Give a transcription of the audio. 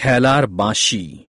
খেলার বাঁশি।